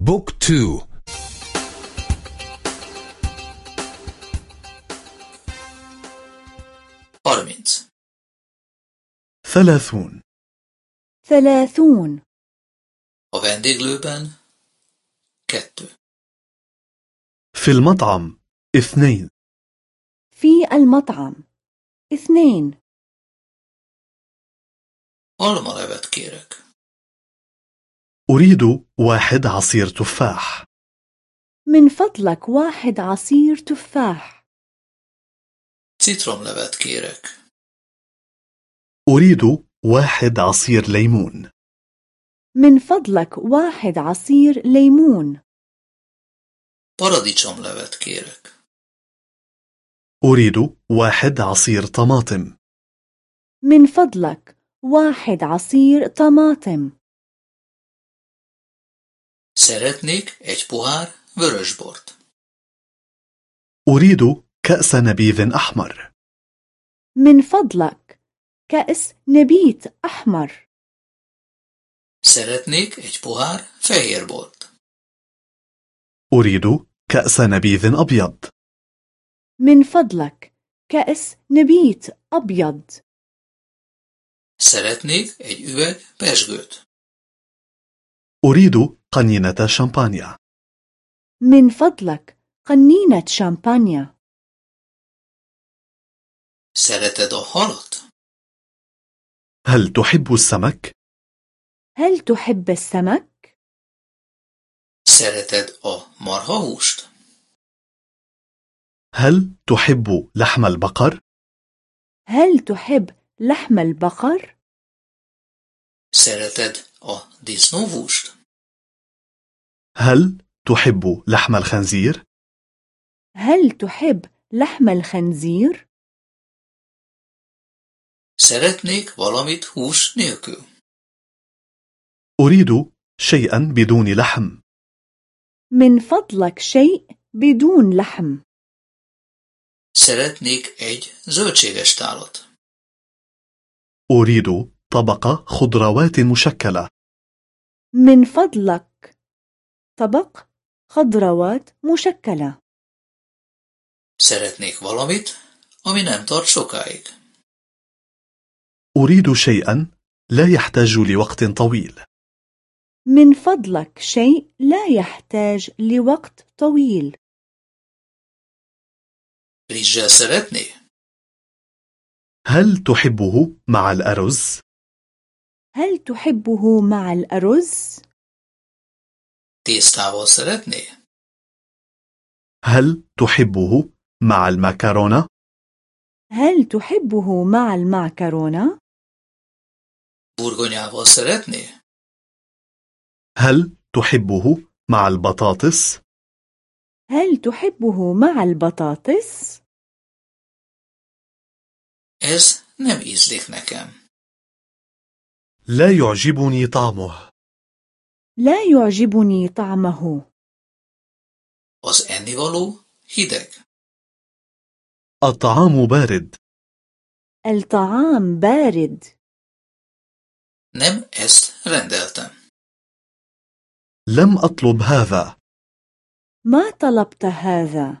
Book two. Harminc ثلاثون. ثلاثون. A vendéglőben kettő. في المطعم اثنين. في المطعم اثنين. Almalevet kérek. أريد واحد عصير تفاح. من فضلك واحد عصير تفاح. Citromlevet kérek. أريد واحد عصير ليمون. من فضلك واحد عصير ليمون. Paradicsomlevet kérek. أريد واحد عصير طماطم. من فضلك واحد عصير طماطم. Szeretnék egy pohár vörösbort. أريد كأس نبيذ أحمر من فضلك كأس نبيت أحمر Szeretnék egy pohár fehérbort. أريد كأس نبيذ أبيض من فضلك كأس نبيت أبيض Szeretnék egy üveg pesgőt. أريد قنينة شامبانيا من فضلك قنينة شامبانيا halat? هل تحب السمك؟ هل تحب السمك؟ A marhahúst? هل تحب لحم البقر؟ هل تحب لحم البقر؟ A disznóhúst? هل تحب لحم الخنزير؟ هل تحب لحم الخنزير؟ Szeretnék valamit hús nélkül. أريد شيئا بدون لحم من فضلك شيء بدون لحم Szeretnék egy zöldséges tálat. أريد طبق خضروات مشكلة من فضلك طبق خضروات مشكلة Szeretnék valamit, ami nem tart sokáig. أريد شيئا لا يحتاج لوقت طويل من فضلك شيء لا يحتاج لوقت طويل szeretné? هل تحبه مع الأرز؟ هل تحبه مع الأرز؟ Tésztával szeretné? هل تحبه مع المكرونة؟ هل تحبه مع المعكرونة؟ Burgonyával szeretné? هل تحبه مع البطاطس؟ هل تحبه مع البطاطس؟ Ez nem ízlik nekem. لا يعجبني طعمه لا يعجبني طعمه. Az ennivaló hideg. الطعام بارد. الطعام بارد. Nem ezt rendeltem. لم أطلب هذا. ما طلبت هذا.